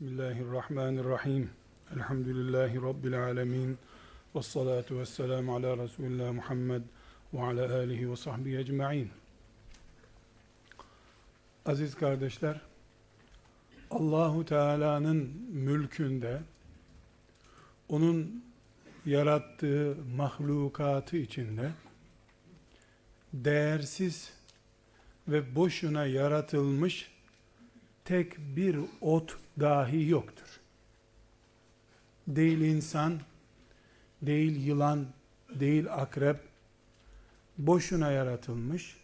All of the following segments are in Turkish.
Bismillahirrahmanirrahim. Elhamdülillahi Rabbil alemin. Ve salatu ve selamu ala Resulullah Muhammed ve ala alihi ve sahbihi ecma'in. Aziz kardeşler, Allahu Teala'nın mülkünde, onun yarattığı mahlukatı içinde, değersiz ve boşuna yaratılmış tek bir ot dahi yoktur. Değil insan, değil yılan, değil akrep, boşuna yaratılmış,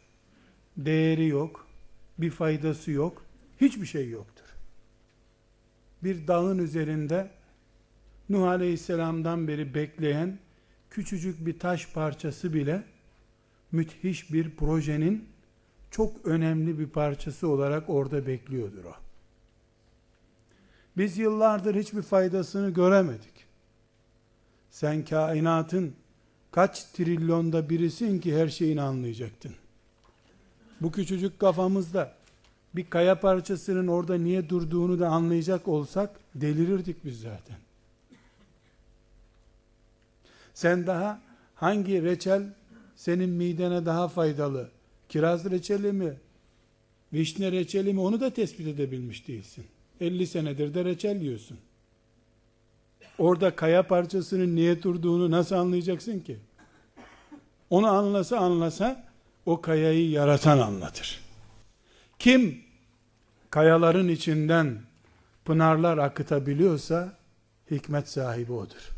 değeri yok, bir faydası yok, hiçbir şey yoktur. Bir dağın üzerinde Nuh Aleyhisselam'dan beri bekleyen küçücük bir taş parçası bile müthiş bir projenin çok önemli bir parçası olarak orada bekliyordur o. Biz yıllardır hiçbir faydasını göremedik. Sen kainatın kaç trilyonda birisin ki her şeyini anlayacaktın. Bu küçücük kafamızda bir kaya parçasının orada niye durduğunu da anlayacak olsak delirirdik biz zaten. Sen daha hangi reçel senin midene daha faydalı? Kiraz reçeli mi? Vişne reçeli mi? Onu da tespit edebilmiş değilsin. 50 senedir de reçel yiyorsun. Orada kaya parçasının niye durduğunu nasıl anlayacaksın ki? Onu anlasa anlasa o kayayı yaratan anlatır. Kim kayaların içinden pınarlar akıtabiliyorsa hikmet sahibi odur.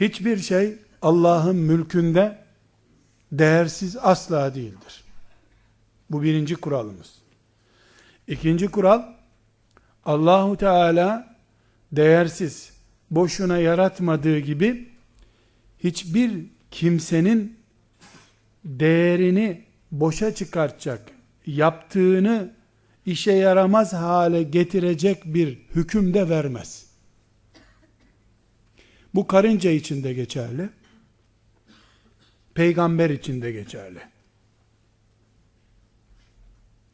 Hiçbir şey Allah'ın mülkünde değersiz asla değildir. Bu birinci kuralımız. İkinci kural, Allahu Teala değersiz, boşuna yaratmadığı gibi hiçbir kimsenin değerini boşa çıkartacak, yaptığını işe yaramaz hale getirecek bir hüküm de vermez. Bu karınca için de geçerli. Peygamber için de geçerli.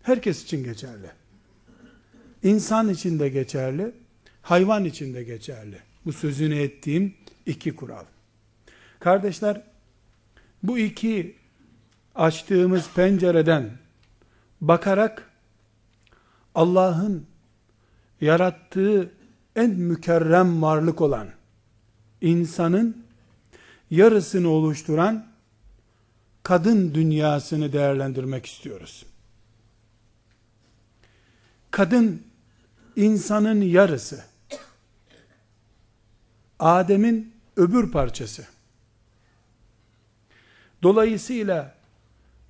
Herkes için geçerli. İnsan için de geçerli, hayvan için de geçerli. Bu sözünü ettiğim iki kural. Kardeşler, bu iki açtığımız pencereden bakarak Allah'ın yarattığı en mükerrem varlık olan insanın yarısını oluşturan kadın dünyasını değerlendirmek istiyoruz. Kadın insanın yarısı. Adem'in öbür parçası. Dolayısıyla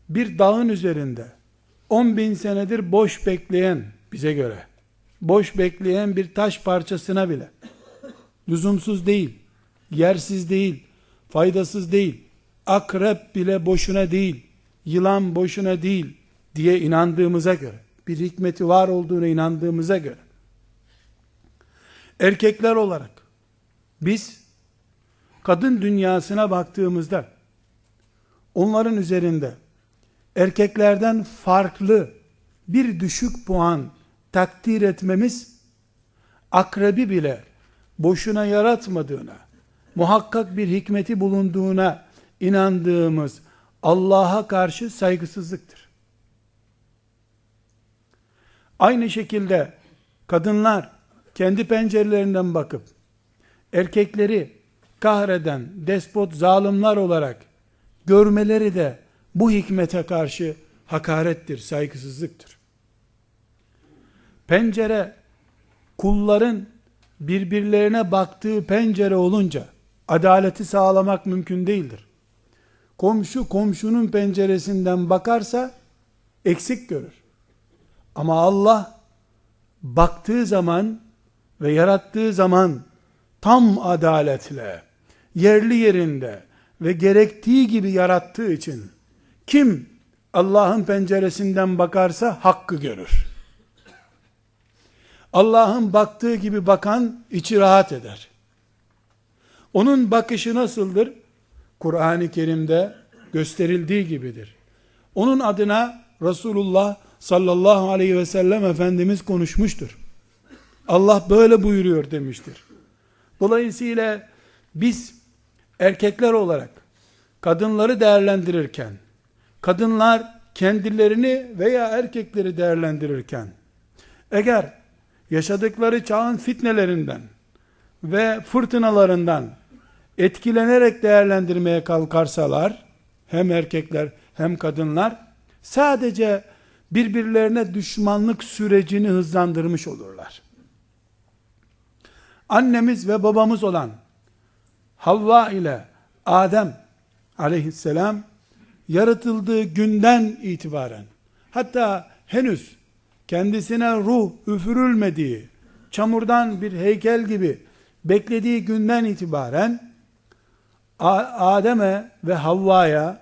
bir dağın üzerinde 10 bin senedir boş bekleyen bize göre boş bekleyen bir taş parçasına bile lüzumsuz değil, yersiz değil, faydasız değil, akrep bile boşuna değil, yılan boşuna değil diye inandığımıza göre, bir hikmeti var olduğuna inandığımıza göre, erkekler olarak, biz, kadın dünyasına baktığımızda, onların üzerinde, erkeklerden farklı, bir düşük puan takdir etmemiz, akrebi bile, boşuna yaratmadığına, muhakkak bir hikmeti bulunduğuna inandığımız Allah'a karşı saygısızlıktır. Aynı şekilde kadınlar kendi pencerelerinden bakıp erkekleri kahreden despot zalimler olarak görmeleri de bu hikmete karşı hakarettir, saygısızlıktır. Pencere kulların birbirlerine baktığı pencere olunca adaleti sağlamak mümkün değildir. Komşu komşunun penceresinden bakarsa eksik görür. Ama Allah baktığı zaman ve yarattığı zaman tam adaletle, yerli yerinde ve gerektiği gibi yarattığı için kim Allah'ın penceresinden bakarsa hakkı görür. Allah'ın baktığı gibi bakan içi rahat eder. Onun bakışı nasıldır? Kur'an-ı Kerim'de gösterildiği gibidir. Onun adına Resulullah sallallahu aleyhi ve sellem Efendimiz konuşmuştur. Allah böyle buyuruyor demiştir. Dolayısıyla biz erkekler olarak kadınları değerlendirirken, kadınlar kendilerini veya erkekleri değerlendirirken, eğer yaşadıkları çağın fitnelerinden ve fırtınalarından etkilenerek değerlendirmeye kalkarsalar, hem erkekler hem kadınlar, sadece birbirlerine düşmanlık sürecini hızlandırmış olurlar. Annemiz ve babamız olan Havva ile Adem aleyhisselam yaratıldığı günden itibaren hatta henüz kendisine ruh üfürülmediği çamurdan bir heykel gibi beklediği günden itibaren Adem'e ve Havva'ya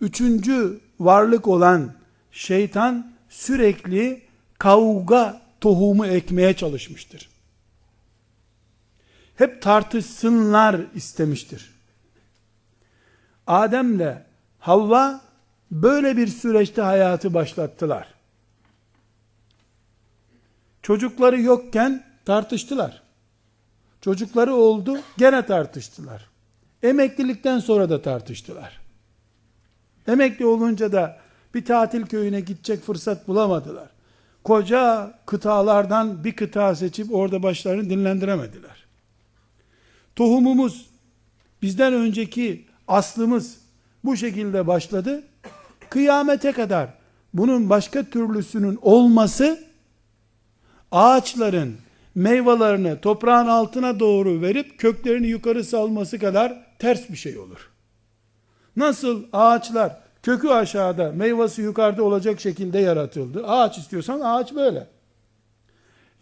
üçüncü varlık olan şeytan sürekli kavga tohumu ekmeye çalışmıştır. Hep tartışsınlar istemiştir. Adem'le Havva böyle bir süreçte hayatı başlattılar. Çocukları yokken tartıştılar. Çocukları oldu, gene tartıştılar. Emeklilikten sonra da tartıştılar. Emekli olunca da bir tatil köyüne gidecek fırsat bulamadılar. Koca kıtalardan bir kıta seçip orada başlarını dinlendiremediler. Tohumumuz, bizden önceki aslımız bu şekilde başladı. Kıyamete kadar bunun başka türlüsünün olması ağaçların meyvelerini toprağın altına doğru verip köklerini yukarı salması kadar ters bir şey olur. Nasıl ağaçlar kökü aşağıda, meyvesi yukarıda olacak şekilde yaratıldı. Ağaç istiyorsan ağaç böyle.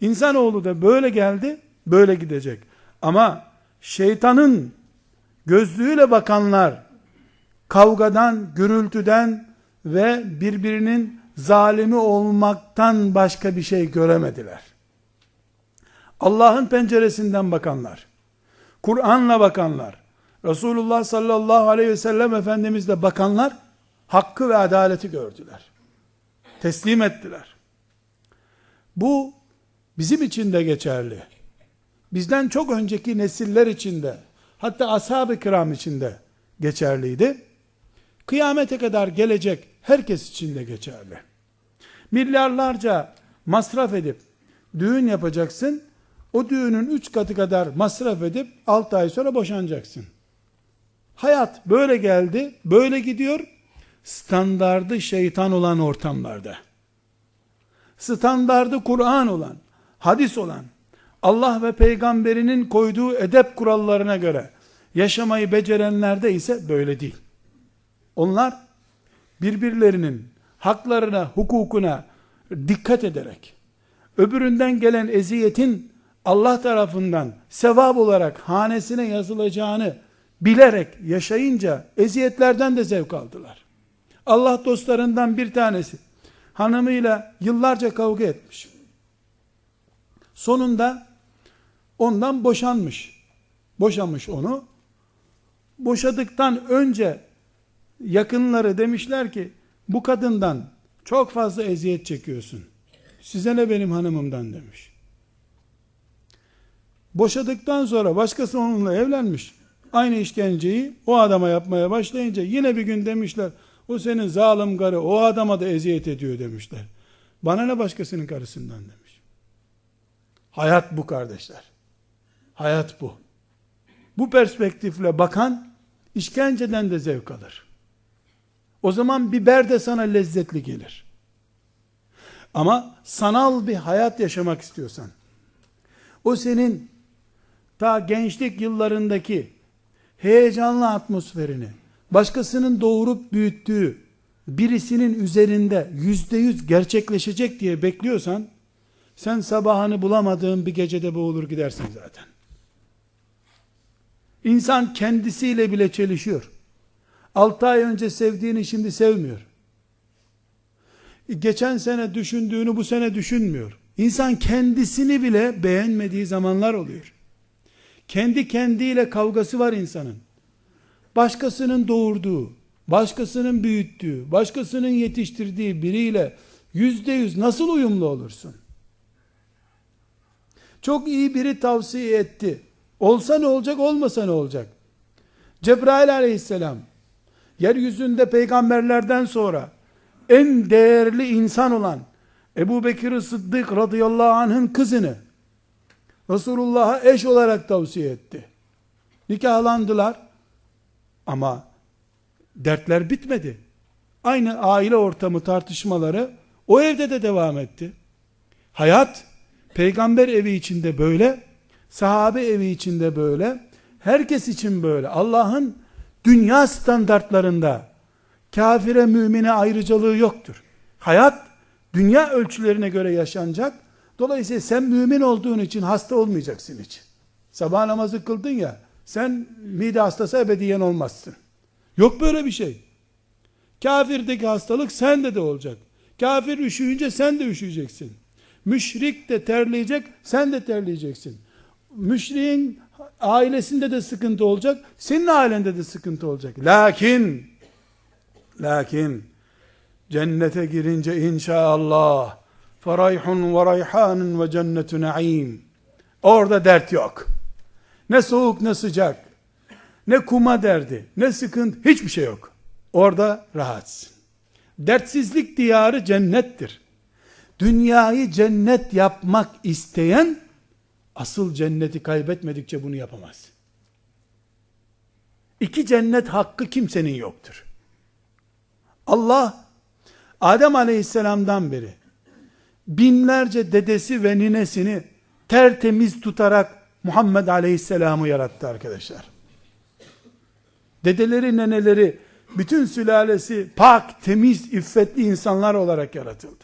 İnsanoğlu da böyle geldi, böyle gidecek. Ama şeytanın gözlüğüyle bakanlar kavgadan, gürültüden ve birbirinin zalimi olmaktan başka bir şey göremediler. Allah'ın penceresinden bakanlar, Kur'an'la bakanlar, Resulullah sallallahu aleyhi ve sellem Efendimizle bakanlar, hakkı ve adaleti gördüler. Teslim ettiler. Bu bizim için de geçerli. Bizden çok önceki nesiller için de, hatta ashab-ı kiram için de geçerliydi. Kıyamete kadar gelecek herkes için de geçerli. Milyarlarca masraf edip düğün yapacaksın. O düğünün üç katı kadar masraf edip 6 ay sonra boşanacaksın. Hayat böyle geldi, böyle gidiyor. Standardı şeytan olan ortamlarda. Standardı Kur'an olan, hadis olan, Allah ve peygamberinin koyduğu edep kurallarına göre yaşamayı becerenlerde ise böyle değil. Onlar birbirlerinin haklarına, hukukuna dikkat ederek öbüründen gelen eziyetin Allah tarafından sevap olarak hanesine yazılacağını bilerek yaşayınca eziyetlerden de zevk aldılar. Allah dostlarından bir tanesi hanımıyla yıllarca kavga etmiş. Sonunda ondan boşanmış. Boşamış onu. Boşadıktan önce yakınları demişler ki bu kadından çok fazla eziyet çekiyorsun. Size ne benim hanımımdan demiş. Boşadıktan sonra başkası onunla evlenmiş. Aynı işkenceyi o adama yapmaya başlayınca yine bir gün demişler o senin zalim karı o adama da eziyet ediyor demişler. Bana ne başkasının karısından demiş. Hayat bu kardeşler. Hayat bu. Bu perspektifle bakan işkenceden de zevk alır. O zaman biber de sana lezzetli gelir. Ama sanal bir hayat yaşamak istiyorsan, o senin ta gençlik yıllarındaki heyecanlı atmosferini, başkasının doğurup büyüttüğü birisinin üzerinde yüzde yüz gerçekleşecek diye bekliyorsan, sen sabahını bulamadığın bir gecede boğulur gidersin zaten. İnsan kendisiyle bile çelişiyor. 6 ay önce sevdiğini şimdi sevmiyor. Geçen sene düşündüğünü bu sene düşünmüyor. İnsan kendisini bile beğenmediği zamanlar oluyor. Kendi kendiyle kavgası var insanın. Başkasının doğurduğu, başkasının büyüttüğü, başkasının yetiştirdiği biriyle Yüzde yüz nasıl uyumlu olursun? Çok iyi biri tavsiye etti. Olsa ne olacak, olmasa ne olacak? Cebrail aleyhisselam, yeryüzünde peygamberlerden sonra en değerli insan olan Ebu Bekir Sıddık radıyallahu anh'ın kızını Resulullah'a eş olarak tavsiye etti. Nikahlandılar ama dertler bitmedi. Aynı aile ortamı tartışmaları o evde de devam etti. Hayat peygamber evi içinde böyle, sahabe evi içinde böyle, herkes için böyle. Allah'ın dünya standartlarında kafire mümine ayrıcalığı yoktur. Hayat dünya ölçülerine göre yaşanacak. Dolayısıyla sen mümin olduğun için hasta olmayacaksın hiç. Sabah namazı kıldın ya, sen mide hastası ebediyen olmazsın. Yok böyle bir şey. Kafirdeki hastalık sende de olacak. Kafir üşüyünce sen de üşüyeceksin. Müşrik de terleyecek, sen de terleyeceksin. Müşriğin ailesinde de sıkıntı olacak, senin ailende de sıkıntı olacak. Lakin, lakin, cennete girince inşallah, farayhun ve rayhanun ve cennetu naim. Orada dert yok. Ne soğuk ne sıcak. Ne kuma derdi, ne sıkıntı, hiçbir şey yok. Orada rahatsın. Dertsizlik diyarı cennettir. Dünyayı cennet yapmak isteyen asıl cenneti kaybetmedikçe bunu yapamaz. İki cennet hakkı kimsenin yoktur. Allah Adem Aleyhisselam'dan beri binlerce dedesi ve ninesini tertemiz tutarak Muhammed Aleyhisselam'ı yarattı arkadaşlar. Dedeleri, neneleri, bütün sülalesi pak, temiz, iffetli insanlar olarak yaratıldı.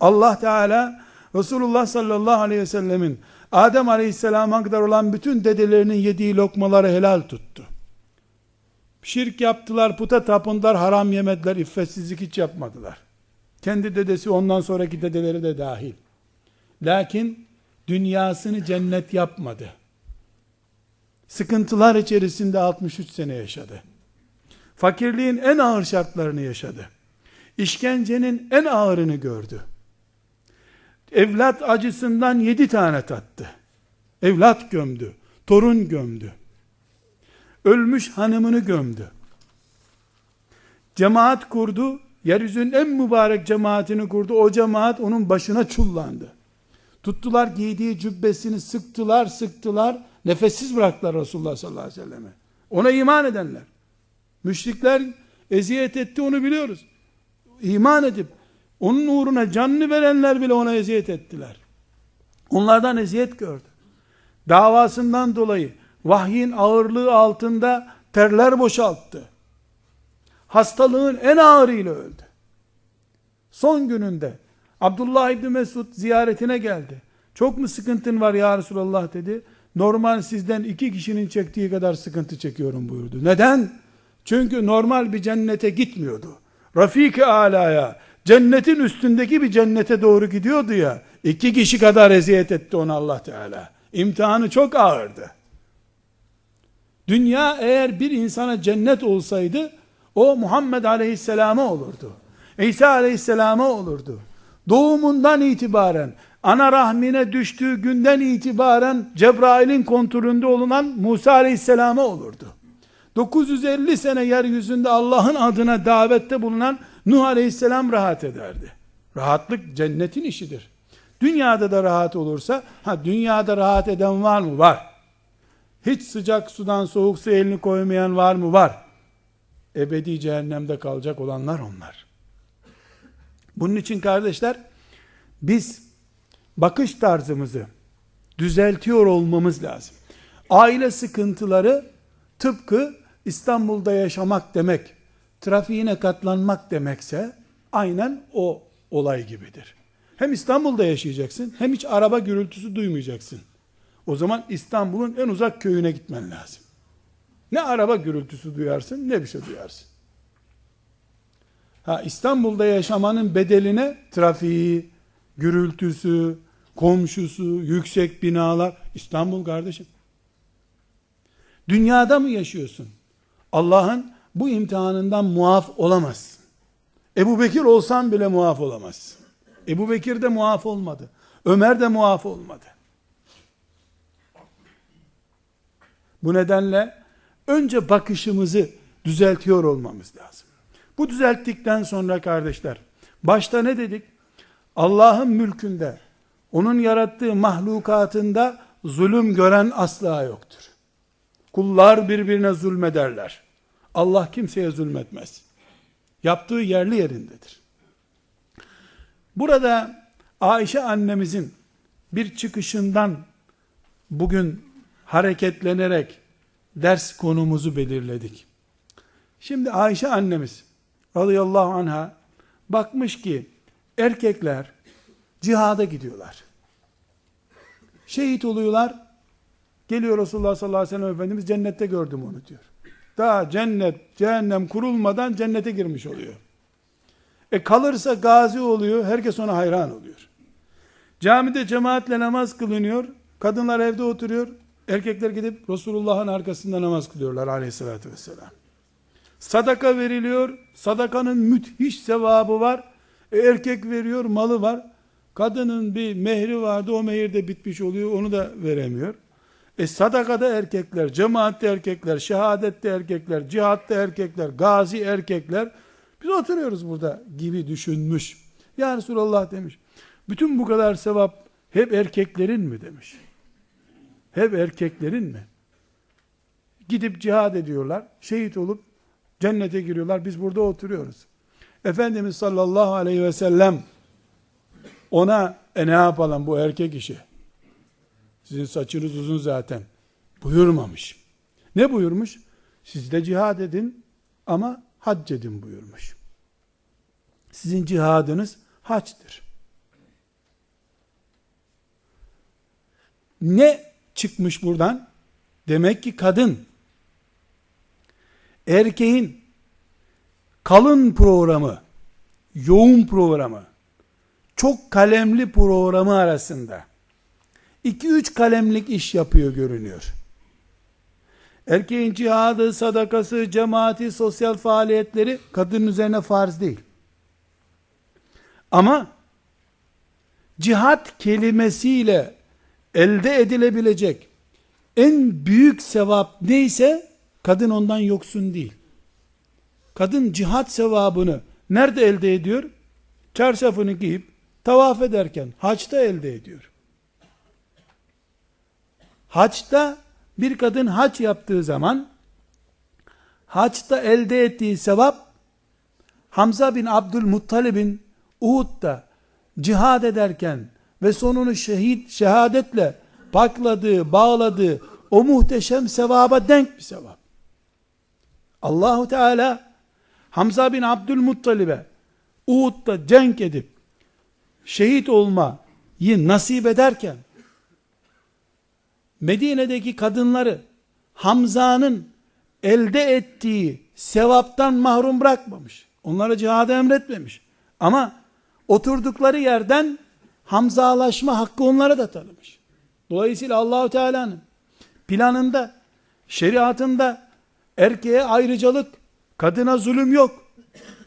Allah Teala Resulullah sallallahu aleyhi ve sellemin Adem aleyhisselama kadar olan bütün dedelerinin yediği lokmaları helal tuttu. Şirk yaptılar, puta tapındılar, haram yemediler, iffetsizlik hiç yapmadılar. Kendi dedesi ondan sonraki dedeleri de dahil. Lakin dünyasını cennet yapmadı. Sıkıntılar içerisinde 63 sene yaşadı. Fakirliğin en ağır şartlarını yaşadı. İşkencenin en ağırını gördü. Evlat acısından yedi tane tattı. Evlat gömdü. Torun gömdü. Ölmüş hanımını gömdü. Cemaat kurdu. Yeryüzünün en mübarek cemaatini kurdu. O cemaat onun başına çullandı. Tuttular giydiği cübbesini sıktılar sıktılar. Nefessiz bıraktılar Resulullah sallallahu aleyhi ve selleme. Ona iman edenler. Müşrikler eziyet etti onu biliyoruz. İman edip onun uğruna canını verenler bile ona eziyet ettiler. Onlardan eziyet gördü. Davasından dolayı vahyin ağırlığı altında terler boşalttı. Hastalığın en ağırıyla öldü. Son gününde Abdullah İbni Mesud ziyaretine geldi. Çok mu sıkıntın var ya Resulallah dedi. Normal sizden iki kişinin çektiği kadar sıkıntı çekiyorum buyurdu. Neden? Çünkü normal bir cennete gitmiyordu. Rafik-i alaya, cennetin üstündeki bir cennete doğru gidiyordu ya. İki kişi kadar eziyet etti ona Allah Teala. İmtihanı çok ağırdı. Dünya eğer bir insana cennet olsaydı, o Muhammed Aleyhisselam'a olurdu. İsa Aleyhisselam'a olurdu. Doğumundan itibaren, ana rahmine düştüğü günden itibaren Cebrail'in kontrolünde olunan Musa Aleyhisselam'a olurdu. 950 sene yeryüzünde Allah'ın adına davette bulunan Nuh Aleyhisselam rahat ederdi. Rahatlık cennetin işidir. Dünyada da rahat olursa, ha dünyada rahat eden var mı? Var. Hiç sıcak sudan soğuk su elini koymayan var mı? Var. Ebedi cehennemde kalacak olanlar onlar. Bunun için kardeşler, biz bakış tarzımızı düzeltiyor olmamız lazım. Aile sıkıntıları tıpkı İstanbul'da yaşamak demek, trafiğine katlanmak demekse, aynen o olay gibidir. Hem İstanbul'da yaşayacaksın, hem hiç araba gürültüsü duymayacaksın. O zaman İstanbul'un en uzak köyüne gitmen lazım. Ne araba gürültüsü duyarsın, ne bir şey duyarsın. Ha İstanbul'da yaşamanın bedeline trafiği, gürültüsü, komşusu, yüksek binalar, İstanbul kardeşim. Dünyada mı yaşıyorsun? Allah'ın bu imtihanından muaf olamazsın. Ebu Bekir olsan bile muaf olamazsın. Ebu Bekir de muaf olmadı. Ömer de muaf olmadı. Bu nedenle önce bakışımızı düzeltiyor olmamız lazım. Bu düzelttikten sonra kardeşler, başta ne dedik? Allah'ın mülkünde, onun yarattığı mahlukatında zulüm gören asla yoktur. Kullar birbirine zulmederler. Allah kimseye zulmetmez. Yaptığı yerli yerindedir. Burada Ayşe annemizin bir çıkışından bugün hareketlenerek ders konumuzu belirledik. Şimdi Ayşe annemiz radıyallahu anha bakmış ki erkekler cihada gidiyorlar. Şehit oluyorlar. Geliyor Resulullah sallallahu aleyhi ve sellem Efendimiz cennette gördüm onu diyor. Daha cennet, cehennem kurulmadan cennete girmiş oluyor. E kalırsa gazi oluyor, herkes ona hayran oluyor. Camide cemaatle namaz kılınıyor, kadınlar evde oturuyor, erkekler gidip Resulullah'ın arkasında namaz kılıyorlar aleyhissalatü vesselam. Sadaka veriliyor, sadakanın müthiş sevabı var. E erkek veriyor, malı var. Kadının bir mehri vardı, o mehir de bitmiş oluyor, onu da veremiyor. E sadakada erkekler, cemaatte erkekler, şehadette erkekler, cihatta erkekler, gazi erkekler, biz oturuyoruz burada gibi düşünmüş. Ya Resulallah demiş, bütün bu kadar sevap hep erkeklerin mi demiş. Hep erkeklerin mi? Gidip cihad ediyorlar, şehit olup cennete giriyorlar, biz burada oturuyoruz. Efendimiz sallallahu aleyhi ve sellem ona e ne yapalım bu erkek işi. Sizin saçınız uzun zaten. Buyurmamış. Ne buyurmuş? Siz de cihad edin ama hac edin buyurmuş. Sizin cihadınız haçtır. Ne çıkmış buradan? Demek ki kadın erkeğin kalın programı, yoğun programı, çok kalemli programı arasında 2-3 kalemlik iş yapıyor görünüyor. Erkeğin cihadı, sadakası, cemaati, sosyal faaliyetleri kadının üzerine farz değil. Ama cihat kelimesiyle elde edilebilecek en büyük sevap neyse kadın ondan yoksun değil. Kadın cihat sevabını nerede elde ediyor? Çarşafını giyip tavaf ederken haçta elde ediyor. Haçta bir kadın haç yaptığı zaman haçta elde ettiği sevap Hamza bin Abdülmuttalib'in Uhud'da cihad ederken ve sonunu şehit şehadetle bakladığı, bağladığı o muhteşem sevaba denk bir sevap. Allahu Teala Hamza bin Abdülmuttalib'e Uhud'da cenk edip şehit olmayı nasip ederken Medine'deki kadınları Hamza'nın elde ettiği sevaptan mahrum bırakmamış. Onlara cihada emretmemiş. Ama oturdukları yerden Hamzalaşma hakkı onlara da tanımış. Dolayısıyla Allahu Teala'nın planında, şeriatında erkeğe ayrıcalık, kadına zulüm yok.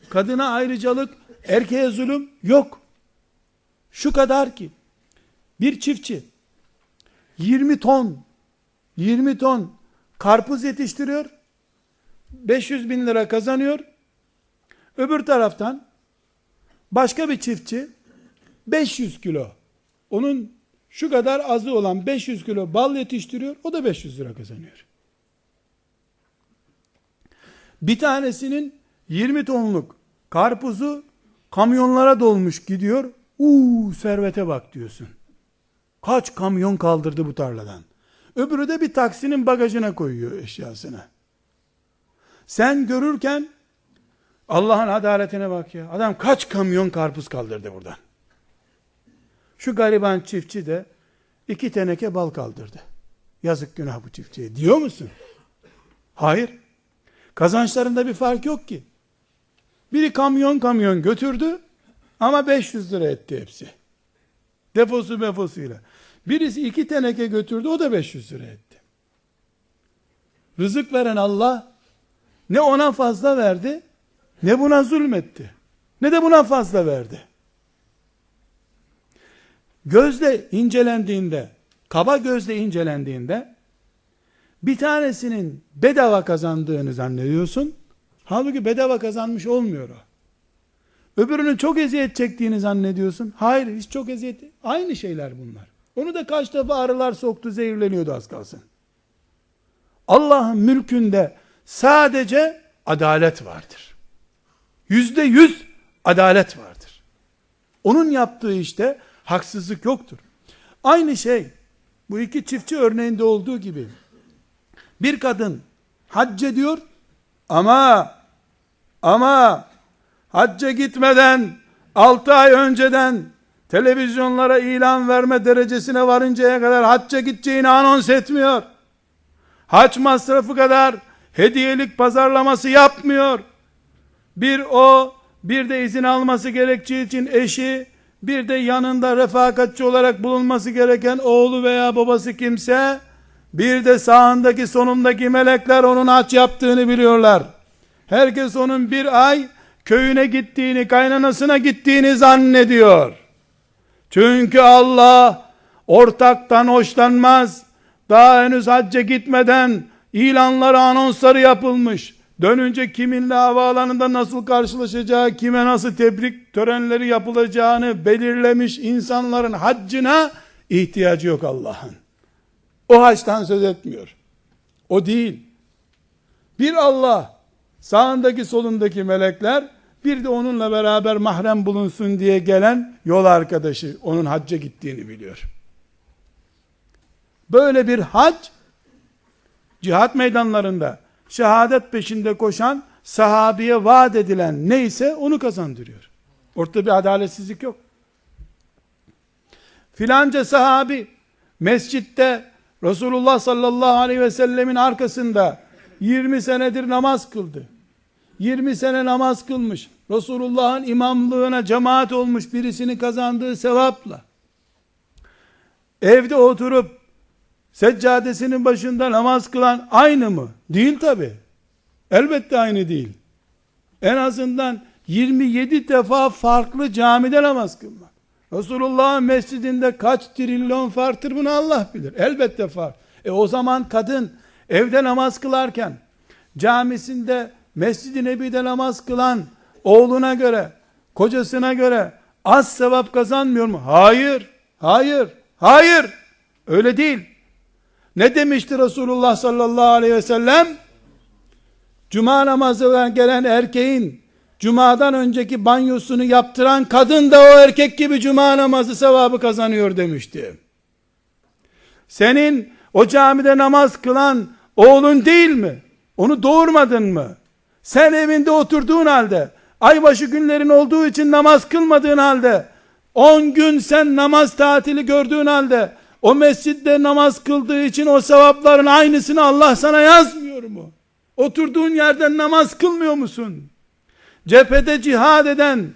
Kadına ayrıcalık, erkeğe zulüm yok. Şu kadar ki bir çiftçi 20 ton 20 ton karpuz yetiştiriyor 500 bin lira kazanıyor öbür taraftan başka bir çiftçi 500 kilo onun şu kadar azı olan 500 kilo bal yetiştiriyor o da 500 lira kazanıyor bir tanesinin 20 tonluk karpuzu kamyonlara dolmuş gidiyor uuu servete bak diyorsun Kaç kamyon kaldırdı bu tarladan. Öbürü de bir taksinin bagajına koyuyor eşyasını. Sen görürken Allah'ın adaletine bak ya. Adam kaç kamyon karpuz kaldırdı buradan. Şu gariban çiftçi de iki teneke bal kaldırdı. Yazık günah bu çiftçiye. Diyor musun? Hayır. Kazançlarında bir fark yok ki. Biri kamyon kamyon götürdü ama 500 lira etti hepsi. Defosu mefosuyla. Birisi iki teneke götürdü o da 500 lira etti. Rızık veren Allah ne ona fazla verdi ne buna zulmetti. ne de buna fazla verdi. Gözle incelendiğinde, kaba gözle incelendiğinde bir tanesinin bedava kazandığını zannediyorsun. Halbuki bedava kazanmış olmuyor o. Öbürünün çok eziyet çektiğini zannediyorsun. Hayır hiç çok eziyet. Aynı şeyler bunlar. Onu da kaç defa arılar soktu zehirleniyordu az kalsın. Allah'ın mülkünde sadece adalet vardır. Yüzde yüz adalet vardır. Onun yaptığı işte haksızlık yoktur. Aynı şey bu iki çiftçi örneğinde olduğu gibi bir kadın hac ediyor ama ama hacca gitmeden 6 ay önceden televizyonlara ilan verme derecesine varıncaya kadar hacca gideceğini anons etmiyor. Hac masrafı kadar hediyelik pazarlaması yapmıyor. Bir o, bir de izin alması gerektiği için eşi, bir de yanında refakatçi olarak bulunması gereken oğlu veya babası kimse, bir de sağındaki sonundaki melekler onun aç yaptığını biliyorlar. Herkes onun bir ay köyüne gittiğini, kaynanasına gittiğini zannediyor. Çünkü Allah ortaktan hoşlanmaz. Daha henüz hacca gitmeden ilanları, anonsları yapılmış. Dönünce kiminle havaalanında nasıl karşılaşacağı, kime nasıl tebrik törenleri yapılacağını belirlemiş insanların haccına ihtiyacı yok Allah'ın. O haçtan söz etmiyor. O değil. Bir Allah, sağındaki solundaki melekler, bir de onunla beraber mahrem bulunsun diye gelen yol arkadaşı, onun hacca gittiğini biliyor. Böyle bir hac, cihat meydanlarında, şehadet peşinde koşan, sahabiye vaat edilen neyse onu kazandırıyor. Ortada bir adaletsizlik yok. Filanca sahabi, mescitte, Resulullah sallallahu aleyhi ve sellemin arkasında 20 senedir namaz kıldı. 20 sene namaz kılmış. Resulullah'ın imamlığına cemaat olmuş birisini kazandığı sevapla. Evde oturup seccadesinin başında namaz kılan aynı mı? Değil tabi. Elbette aynı değil. En azından 27 defa farklı camide namaz kılmak. Resulullah'ın mescidinde kaç trilyon farktır bunu Allah bilir. Elbette far. E o zaman kadın evde namaz kılarken camisinde Mescid-i Nebi'de namaz kılan oğluna göre, kocasına göre az sevap kazanmıyor mu? Hayır. Hayır. Hayır. Öyle değil. Ne demişti Resulullah sallallahu aleyhi ve sellem? Cuma namazına gelen erkeğin Cuma'dan önceki banyosunu yaptıran kadın da o erkek gibi cuma namazı sevabı kazanıyor demişti. Senin o camide namaz kılan oğlun değil mi? Onu doğurmadın mı? Sen evinde oturduğun halde, aybaşı günlerin olduğu için namaz kılmadığın halde, 10 gün sen namaz tatili gördüğün halde, o mescitte namaz kıldığı için o sevapların aynısını Allah sana yazmıyor mu? Oturduğun yerden namaz kılmıyor musun? cephede cihad eden,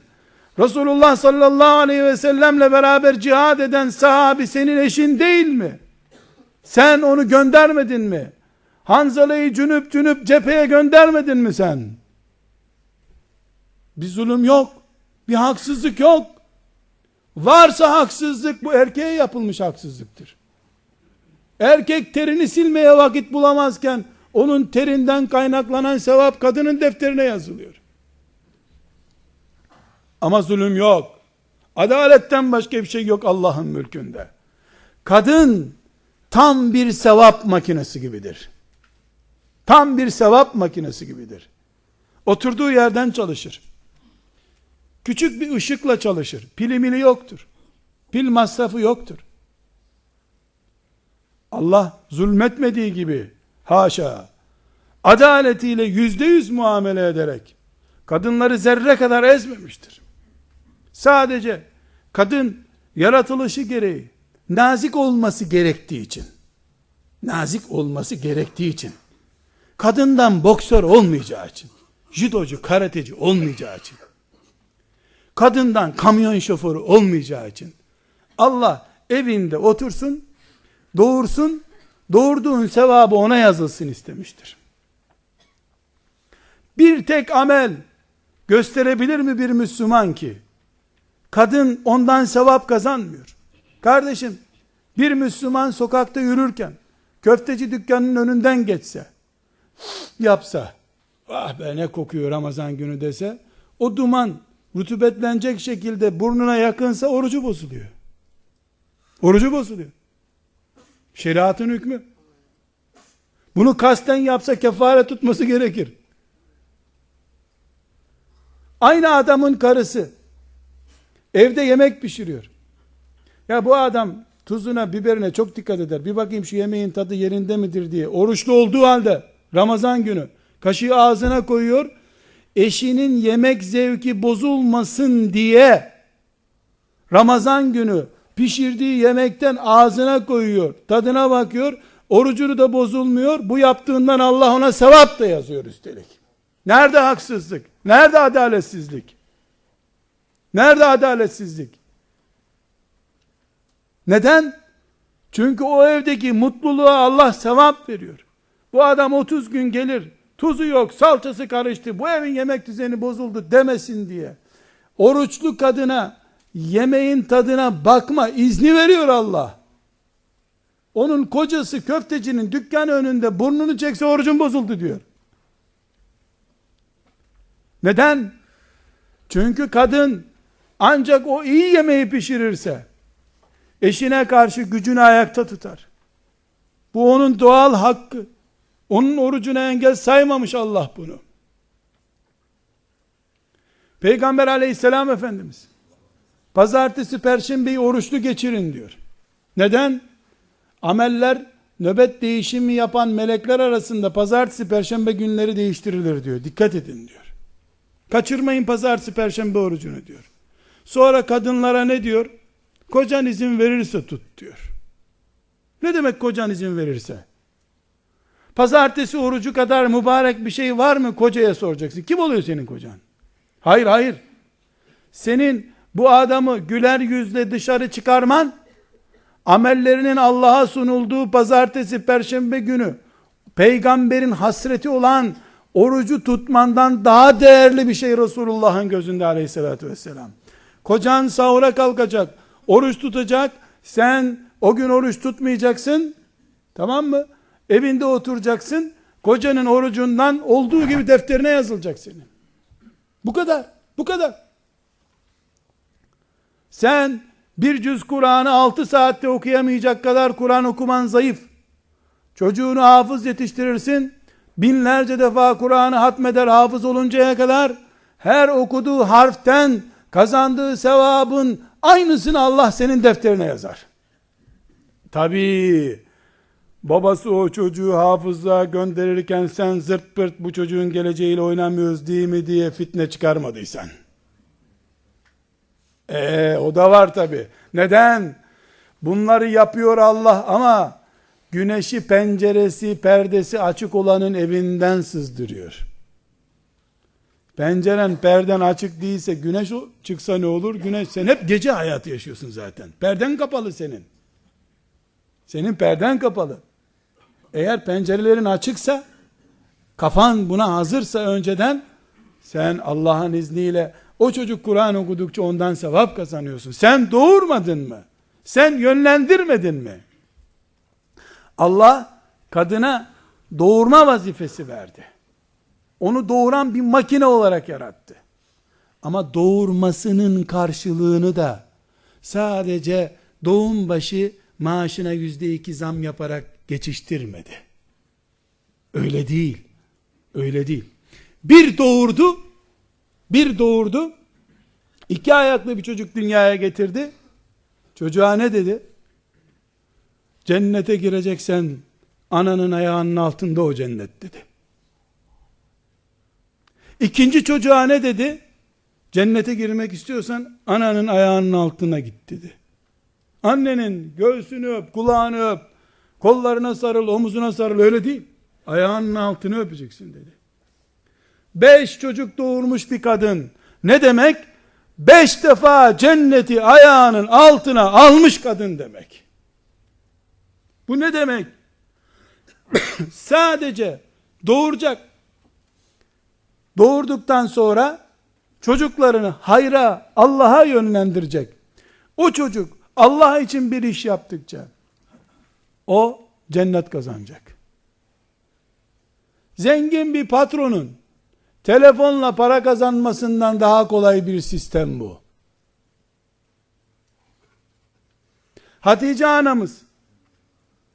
Resulullah sallallahu aleyhi ve sellemle beraber cihad eden sahabi senin eşin değil mi? Sen onu göndermedin mi? Hanzale'yi cünüp cünüp cepheye göndermedin mi sen? Bir zulüm yok. Bir haksızlık yok. Varsa haksızlık bu erkeğe yapılmış haksızlıktır. Erkek terini silmeye vakit bulamazken onun terinden kaynaklanan sevap kadının defterine yazılıyor. Ama zulüm yok. Adaletten başka bir şey yok Allah'ın mülkünde. Kadın tam bir sevap makinesi gibidir. Tam bir sevap makinesi gibidir. Oturduğu yerden çalışır. Küçük bir ışıkla çalışır. Pili mili yoktur. Pil masrafı yoktur. Allah zulmetmediği gibi haşa adaletiyle yüzde yüz muamele ederek kadınları zerre kadar ezmemiştir. Sadece kadın yaratılışı gereği nazik olması gerektiği için nazik olması gerektiği için kadından boksör olmayacağı için judocu, karateci olmayacağı için kadından kamyon şoförü olmayacağı için Allah evinde otursun doğursun doğurduğun sevabı ona yazılsın istemiştir. Bir tek amel gösterebilir mi bir Müslüman ki? Kadın ondan sevap kazanmıyor. Kardeşim, bir Müslüman sokakta yürürken, köfteci dükkanının önünden geçse, yapsa, ah be ne kokuyor Ramazan günü dese, o duman rutubetlenecek şekilde burnuna yakınsa orucu bozuluyor. Orucu bozuluyor. Şeriatın hükmü. Bunu kasten yapsa kefaret tutması gerekir. Aynı adamın karısı evde yemek pişiriyor. Ya bu adam tuzuna, biberine çok dikkat eder. Bir bakayım şu yemeğin tadı yerinde midir diye. Oruçlu olduğu halde Ramazan günü kaşığı ağzına koyuyor. Eşinin yemek zevki bozulmasın diye Ramazan günü pişirdiği yemekten ağzına koyuyor. Tadına bakıyor. Orucunu da bozulmuyor. Bu yaptığından Allah ona sevap da yazıyor üstelik. Nerede haksızlık? Nerede adaletsizlik? Nerede adaletsizlik? Neden? Çünkü o evdeki mutluluğa Allah sevap veriyor. Bu adam 30 gün gelir, tuzu yok, salçası karıştı, bu evin yemek düzeni bozuldu demesin diye. Oruçlu kadına yemeğin tadına bakma izni veriyor Allah. Onun kocası köftecinin dükkan önünde burnunu çekse orucun bozuldu diyor. Neden? Çünkü kadın ancak o iyi yemeği pişirirse eşine karşı gücünü ayakta tutar. Bu onun doğal hakkı. Onun orucuna engel saymamış Allah bunu. Peygamber aleyhisselam efendimiz pazartesi perşembeyi oruçlu geçirin diyor. Neden? Ameller nöbet değişimi yapan melekler arasında pazartesi perşembe günleri değiştirilir diyor. Dikkat edin diyor. Kaçırmayın pazartesi perşembe orucunu diyor. Sonra kadınlara ne diyor? Kocan izin verirse tut diyor. Ne demek kocan izin verirse? Pazartesi orucu kadar mübarek bir şey var mı kocaya soracaksın. Kim oluyor senin kocan? Hayır hayır. Senin bu adamı güler yüzle dışarı çıkarman amellerinin Allah'a sunulduğu pazartesi perşembe günü peygamberin hasreti olan orucu tutmandan daha değerli bir şey Resulullah'ın gözünde aleyhissalatü vesselam. Kocan sahura kalkacak, oruç tutacak, sen o gün oruç tutmayacaksın, tamam mı? Evinde oturacaksın, kocanın orucundan olduğu gibi defterine yazılacak senin. Bu kadar, bu kadar. Sen bir cüz Kur'an'ı altı saatte okuyamayacak kadar Kur'an okuman zayıf. Çocuğunu hafız yetiştirirsin, binlerce defa Kur'an'ı hatmeder hafız oluncaya kadar, her okuduğu harften kazandığı sevabın aynısını Allah senin defterine yazar. Tabi babası o çocuğu hafızlığa gönderirken sen zırt pırt bu çocuğun geleceğiyle oynamıyoruz değil mi diye fitne çıkarmadıysan. Ee, o da var tabi. Neden? Bunları yapıyor Allah ama güneşi penceresi, perdesi açık olanın evinden sızdırıyor. Penceren, perden açık değilse güneş çıksa ne olur? Güneş sen hep gece hayatı yaşıyorsun zaten. Perden kapalı senin. Senin perden kapalı. Eğer pencerelerin açıksa kafan buna hazırsa önceden sen Allah'ın izniyle o çocuk Kur'an okudukça ondan sevap kazanıyorsun. Sen doğurmadın mı? Sen yönlendirmedin mi? Allah kadına doğurma vazifesi verdi. Onu doğuran bir makine olarak yarattı. Ama doğurmasının karşılığını da sadece doğum başı maaşına yüzde iki zam yaparak geçiştirmedi. Öyle değil. Öyle değil. Bir doğurdu, bir doğurdu, iki ayaklı bir çocuk dünyaya getirdi. Çocuğa ne dedi? Cennete gireceksen ananın ayağının altında o cennet dedi. İkinci çocuğa ne dedi? Cennete girmek istiyorsan ananın ayağının altına git dedi. Annenin göğsünü öp, kulağını öp, kollarına sarıl, omuzuna sarıl öyle değil. Ayağının altını öpeceksin dedi. Beş çocuk doğurmuş bir kadın. Ne demek? Beş defa cenneti ayağının altına almış kadın demek. Bu ne demek? Sadece doğuracak. Doğurduktan sonra çocuklarını hayra, Allah'a yönlendirecek. O çocuk Allah için bir iş yaptıkça o cennet kazanacak. Zengin bir patronun telefonla para kazanmasından daha kolay bir sistem bu. Hatice anamız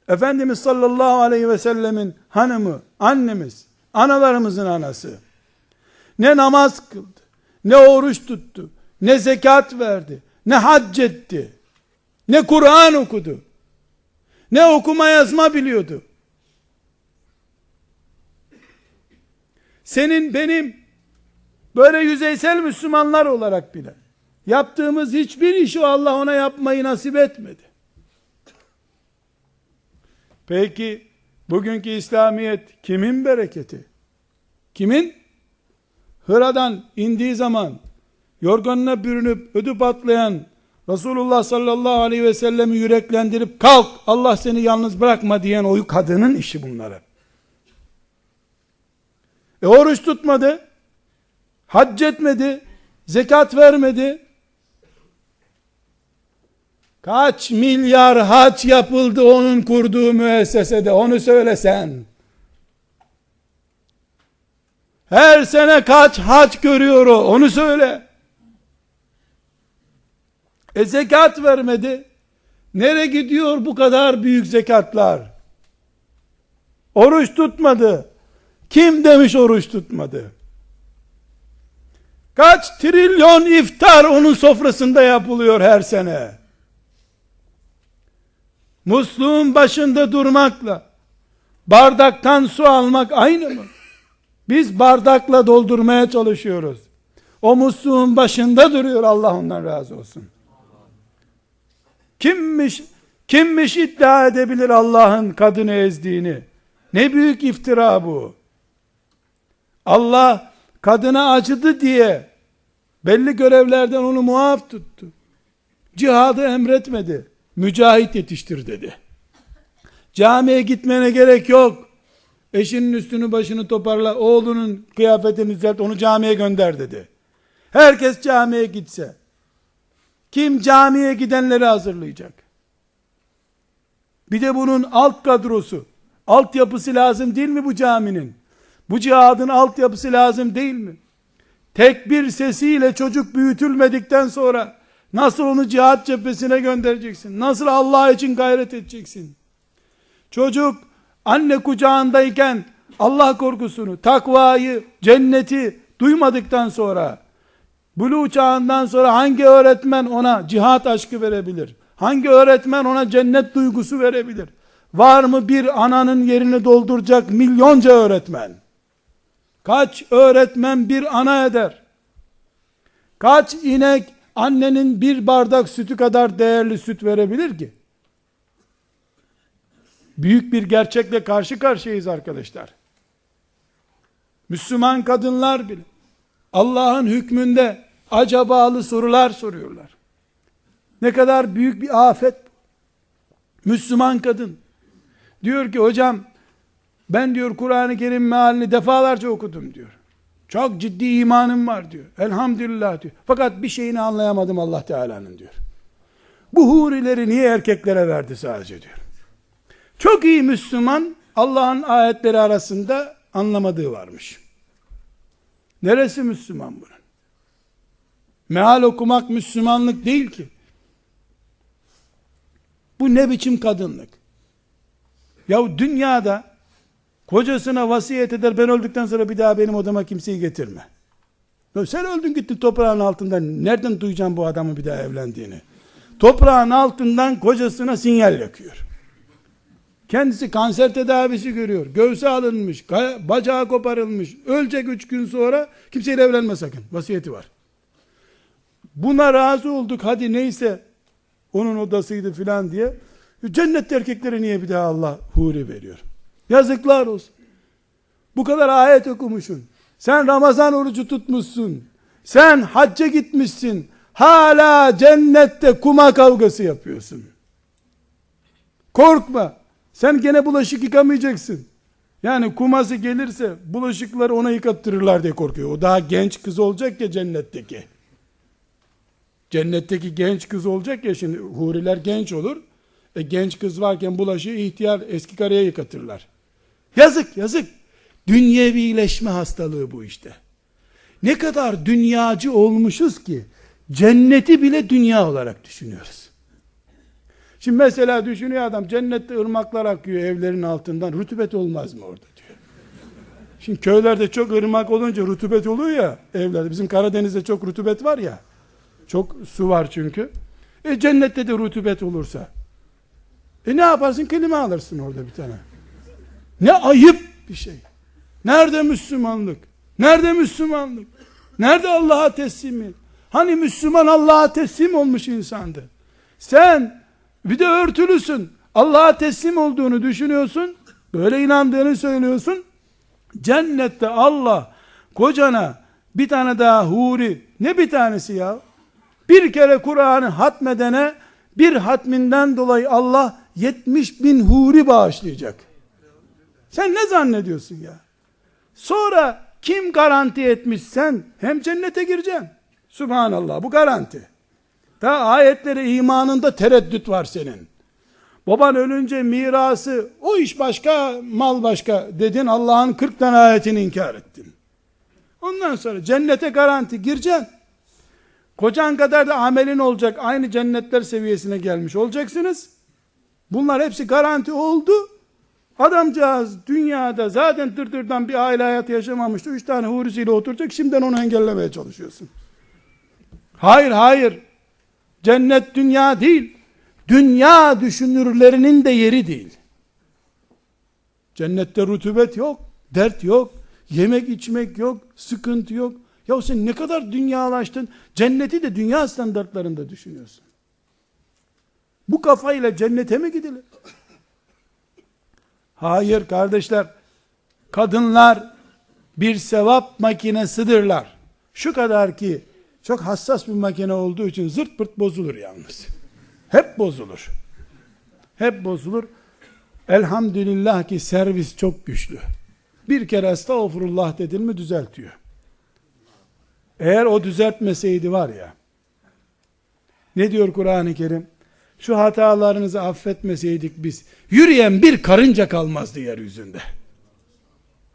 Efendimiz sallallahu aleyhi ve sellemin hanımı, annemiz, analarımızın anası. Ne namaz kıldı, ne oruç tuttu, ne zekat verdi, ne hac etti, ne Kur'an okudu, ne okuma yazma biliyordu. Senin benim böyle yüzeysel Müslümanlar olarak bile yaptığımız hiçbir işi Allah ona yapmayı nasip etmedi. Peki bugünkü İslamiyet kimin bereketi? Kimin? Hıra'dan indiği zaman yorganına bürünüp ödü patlayan Resulullah sallallahu aleyhi ve sellemi yüreklendirip kalk Allah seni yalnız bırakma diyen o kadının işi bunları. E oruç tutmadı, hac etmedi, zekat vermedi. Kaç milyar hac yapıldı onun kurduğu müessesede onu söylesen. Her sene kaç hac görüyor o onu söyle. E zekat vermedi. Nere gidiyor bu kadar büyük zekatlar? Oruç tutmadı. Kim demiş oruç tutmadı? Kaç trilyon iftar onun sofrasında yapılıyor her sene. Musluğun başında durmakla bardaktan su almak aynı mı? Biz bardakla doldurmaya çalışıyoruz. O musluğun başında duruyor Allah ondan razı olsun. Kimmiş kimmiş iddia edebilir Allah'ın kadını ezdiğini? Ne büyük iftira bu. Allah kadına acıdı diye belli görevlerden onu muaf tuttu. Cihadı emretmedi. Mücahit yetiştir dedi. Camiye gitmene gerek yok. Eşinin üstünü başını toparla, oğlunun kıyafetini düzelt, onu camiye gönder dedi. Herkes camiye gitse, kim camiye gidenleri hazırlayacak? Bir de bunun alt kadrosu, altyapısı lazım değil mi bu caminin? Bu cihadın altyapısı lazım değil mi? Tek bir sesiyle çocuk büyütülmedikten sonra nasıl onu cihat cephesine göndereceksin? Nasıl Allah için gayret edeceksin? Çocuk anne kucağındayken Allah korkusunu, takvayı, cenneti duymadıktan sonra Bulu çağından sonra hangi öğretmen ona cihat aşkı verebilir? Hangi öğretmen ona cennet duygusu verebilir? Var mı bir ananın yerini dolduracak milyonca öğretmen? Kaç öğretmen bir ana eder? Kaç inek annenin bir bardak sütü kadar değerli süt verebilir ki? Büyük bir gerçekle karşı karşıyayız arkadaşlar. Müslüman kadınlar bile Allah'ın hükmünde acabalı sorular soruyorlar. Ne kadar büyük bir afet. Müslüman kadın diyor ki hocam ben diyor Kur'an-ı Kerim mealini defalarca okudum diyor. Çok ciddi imanım var diyor. Elhamdülillah diyor. Fakat bir şeyini anlayamadım Allah Teala'nın diyor. Bu hurileri niye erkeklere verdi sadece diyor. Çok iyi Müslüman Allah'ın ayetleri arasında anlamadığı varmış. Neresi Müslüman bunun? Meal okumak Müslümanlık değil ki. Bu ne biçim kadınlık? Ya dünyada kocasına vasiyet eder ben öldükten sonra bir daha benim odama kimseyi getirme. Ya sen öldün gittin toprağın altından nereden duyacağım bu adamın bir daha evlendiğini? Toprağın altından kocasına sinyal yakıyor. Kendisi kanser tedavisi görüyor. Göğsü alınmış, bacağı koparılmış. Ölecek üç gün sonra kimseyle evlenme sakın. Vasiyeti var. Buna razı olduk hadi neyse onun odasıydı filan diye. Cennet erkeklere niye bir daha Allah huri veriyor? Yazıklar olsun. Bu kadar ayet okumuşsun. Sen Ramazan orucu tutmuşsun. Sen hacca gitmişsin. Hala cennette kuma kavgası yapıyorsun. Korkma. Sen gene bulaşık yıkamayacaksın. Yani kuması gelirse bulaşıkları ona yıkattırırlar diye korkuyor. O daha genç kız olacak ya cennetteki. Cennetteki genç kız olacak ya şimdi huriler genç olur. E genç kız varken bulaşığı ihtiyar eski karıya yıkatırlar. Yazık yazık. Dünyevileşme hastalığı bu işte. Ne kadar dünyacı olmuşuz ki cenneti bile dünya olarak düşünüyoruz. Şimdi mesela düşünüyor adam cennette ırmaklar akıyor evlerin altından rutubet olmaz mı orada diyor. Şimdi köylerde çok ırmak olunca rutubet oluyor ya evlerde. Bizim Karadeniz'de çok rutubet var ya. Çok su var çünkü. E cennette de rutubet olursa. E ne yaparsın? Kelime alırsın orada bir tane. Ne ayıp bir şey. Nerede Müslümanlık? Nerede Müslümanlık? Nerede Allah'a teslimiyet? Hani Müslüman Allah'a teslim olmuş insandı. Sen bir de örtülüsün. Allah'a teslim olduğunu düşünüyorsun. Böyle inandığını söylüyorsun. Cennette Allah kocana bir tane daha huri ne bir tanesi ya? Bir kere Kur'an'ı hatmedene bir hatminden dolayı Allah 70 bin huri bağışlayacak. Sen ne zannediyorsun ya? Sonra kim garanti etmişsen hem cennete gireceksin. Subhanallah bu garanti. Daha ayetlere imanında tereddüt var senin. Baban ölünce mirası o iş başka mal başka dedin Allah'ın 40 tane ayetini inkar ettin. Ondan sonra cennete garanti gireceksin. Kocan kadar da amelin olacak. Aynı cennetler seviyesine gelmiş olacaksınız. Bunlar hepsi garanti oldu. Adamcağız dünyada zaten dırdırdan bir aile hayatı yaşamamıştı. Üç tane hurisiyle oturacak. Şimdiden onu engellemeye çalışıyorsun. Hayır hayır. Cennet dünya değil. Dünya düşünürlerinin de yeri değil. Cennette rutubet yok. Dert yok. Yemek içmek yok. Sıkıntı yok. Ya sen ne kadar dünyalaştın. Cenneti de dünya standartlarında düşünüyorsun. Bu kafayla cennete mi gidilir? Hayır kardeşler. Kadınlar bir sevap makinesidirler. Şu kadar ki çok hassas bir makine olduğu için zırt pırt bozulur yalnız. Hep bozulur. Hep bozulur. Elhamdülillah ki servis çok güçlü. Bir kere estağfurullah dedin mi düzeltiyor. Eğer o düzeltmeseydi var ya, ne diyor Kur'an-ı Kerim? Şu hatalarınızı affetmeseydik biz, yürüyen bir karınca kalmazdı yeryüzünde.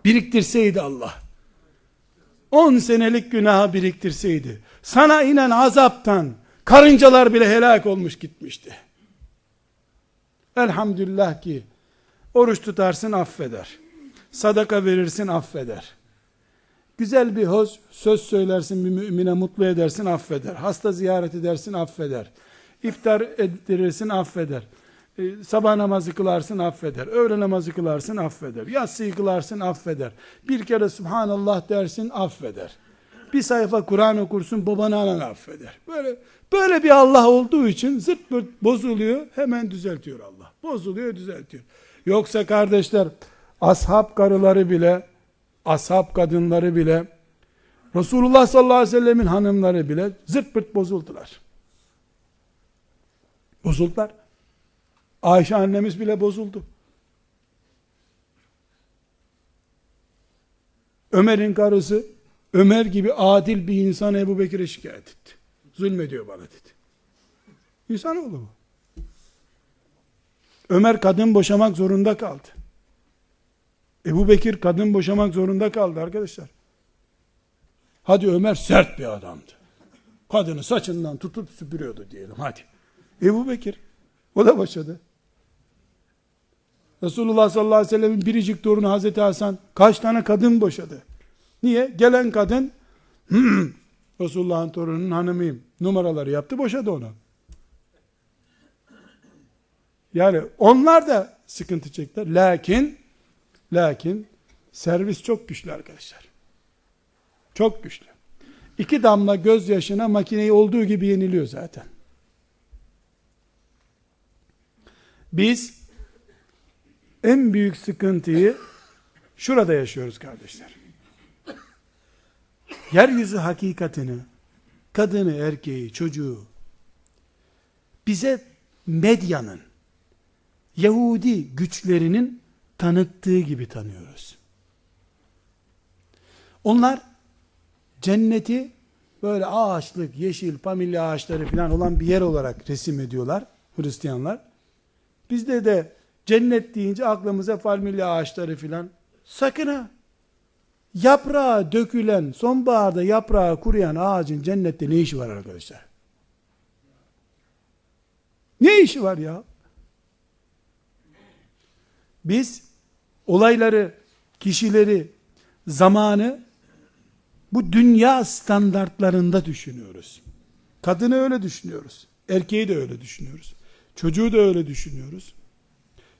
Biriktirseydi Allah. On senelik günahı biriktirseydi, sana inen azaptan, karıncalar bile helak olmuş gitmişti. Elhamdülillah ki, oruç tutarsın affeder. Sadaka verirsin affeder. Güzel bir söz söylersin bir mümine mutlu edersin affeder. Hasta ziyaret edersin affeder. İftar ettirirsin affeder. E, sabah namazı kılarsın affeder. Öğle namazı kılarsın affeder. Yatsıyı kılarsın affeder. Bir kere Subhanallah dersin affeder. Bir sayfa Kur'an okursun babanı anan affeder. Böyle böyle bir Allah olduğu için zırt pırt bozuluyor hemen düzeltiyor Allah. Bozuluyor düzeltiyor. Yoksa kardeşler ashab karıları bile ashab kadınları bile Resulullah sallallahu aleyhi ve sellemin hanımları bile zırt pırt bozuldular. Bozuldular. Ayşe annemiz bile bozuldu. Ömer'in karısı Ömer gibi adil bir insan Ebu Bekir'e şikayet etti. Zulmediyor bana dedi. İnsan oldu bu. Ömer kadın boşamak zorunda kaldı. Ebu Bekir kadın boşamak zorunda kaldı arkadaşlar. Hadi Ömer sert bir adamdı. Kadını saçından tutup süpürüyordu diyelim hadi. Ebu Bekir o da boşadı. Resulullah sallallahu aleyhi ve sellem'in biricik torunu Hazreti Hasan kaç tane kadın boşadı. Niye? Gelen kadın hmm, Resulullah'ın torununun hanımıyım numaraları yaptı boşadı onu. Yani onlar da sıkıntı çektiler. Lakin Lakin servis çok güçlü arkadaşlar. Çok güçlü. İki damla gözyaşına makineyi olduğu gibi yeniliyor zaten. Biz en büyük sıkıntıyı şurada yaşıyoruz kardeşler. Yeryüzü hakikatini, kadını, erkeği, çocuğu bize medyanın, Yahudi güçlerinin tanıttığı gibi tanıyoruz. Onlar cenneti böyle ağaçlık, yeşil, pamilya ağaçları falan olan bir yer olarak resim ediyorlar Hristiyanlar. Bizde de cennet deyince aklımıza palmilya ağaçları filan. Sakın ha. Yaprağı dökülen, sonbaharda yaprağı kuruyan ağacın cennette ne işi var arkadaşlar? Ne işi var ya? Biz olayları, kişileri, zamanı bu dünya standartlarında düşünüyoruz. Kadını öyle düşünüyoruz. Erkeği de öyle düşünüyoruz. Çocuğu da öyle düşünüyoruz.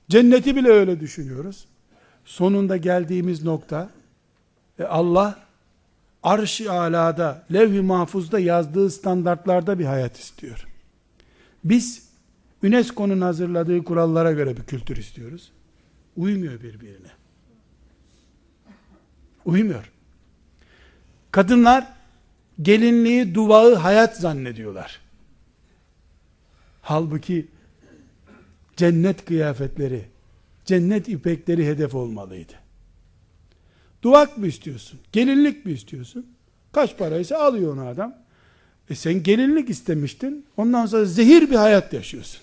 Cenneti bile öyle düşünüyoruz. Sonunda geldiğimiz nokta e Allah arş-ı alada, levh-i mahfuzda yazdığı standartlarda bir hayat istiyor. Biz UNESCO'nun hazırladığı kurallara göre bir kültür istiyoruz. Uymuyor birbirine. Uymuyor. Kadınlar gelinliği, duvağı hayat zannediyorlar. Halbuki cennet kıyafetleri, cennet ipekleri hedef olmalıydı. Duvak mı istiyorsun? Gelinlik mi istiyorsun? Kaç paraysa alıyor onu adam. E sen gelinlik istemiştin. Ondan sonra zehir bir hayat yaşıyorsun.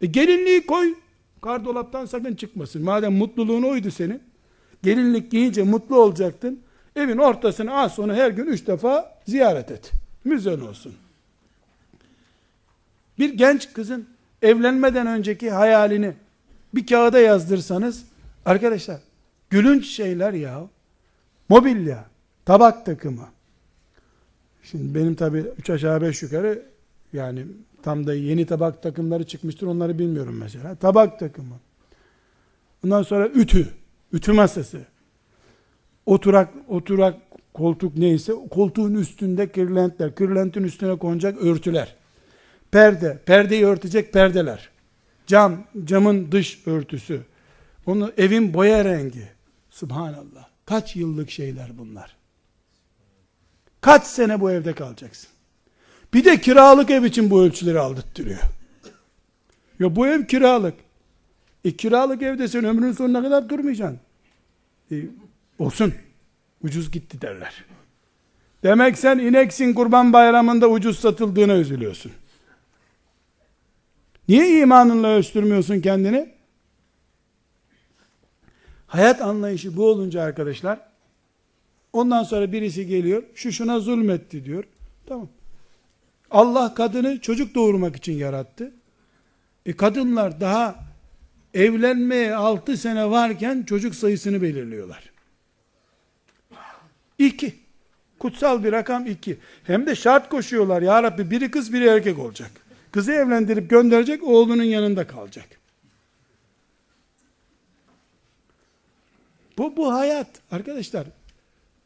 E gelinliği koy. Kardolaptan sakın çıkmasın. Madem mutluluğun oydu senin. Gelinlik giyince mutlu olacaktın. Evin ortasını az onu her gün üç defa ziyaret et. Müzen olsun. Bir genç kızın evlenmeden önceki hayalini bir kağıda yazdırsanız arkadaşlar gülünç şeyler ya mobilya tabak takımı şimdi benim tabi üç aşağı beş yukarı yani tam da yeni tabak takımları çıkmıştır onları bilmiyorum mesela tabak takımı ondan sonra ütü ütü masası oturak oturak koltuk neyse koltuğun üstünde kırlentler kırlentin üstüne konacak örtüler Perde, perdeyi örtecek perdeler. Cam, camın dış örtüsü. Onu evin boya rengi. Subhanallah. Kaç yıllık şeyler bunlar. Kaç sene bu evde kalacaksın? Bir de kiralık ev için bu ölçüleri aldırttırıyor. Ya bu ev kiralık. E kiralık evde sen ömrün sonuna kadar durmayacaksın. E, olsun. Ucuz gitti derler. Demek sen ineksin kurban bayramında ucuz satıldığına üzülüyorsun. Niye imanınla ölçtürmüyorsun kendini? Hayat anlayışı bu olunca arkadaşlar, ondan sonra birisi geliyor, şu şuna zulmetti diyor. Tamam. Allah kadını çocuk doğurmak için yarattı. E kadınlar daha evlenmeye 6 sene varken çocuk sayısını belirliyorlar. İki. Kutsal bir rakam iki. Hem de şart koşuyorlar. Ya Rabbi biri kız biri erkek olacak. Kızı evlendirip gönderecek, oğlunun yanında kalacak. Bu, bu hayat arkadaşlar,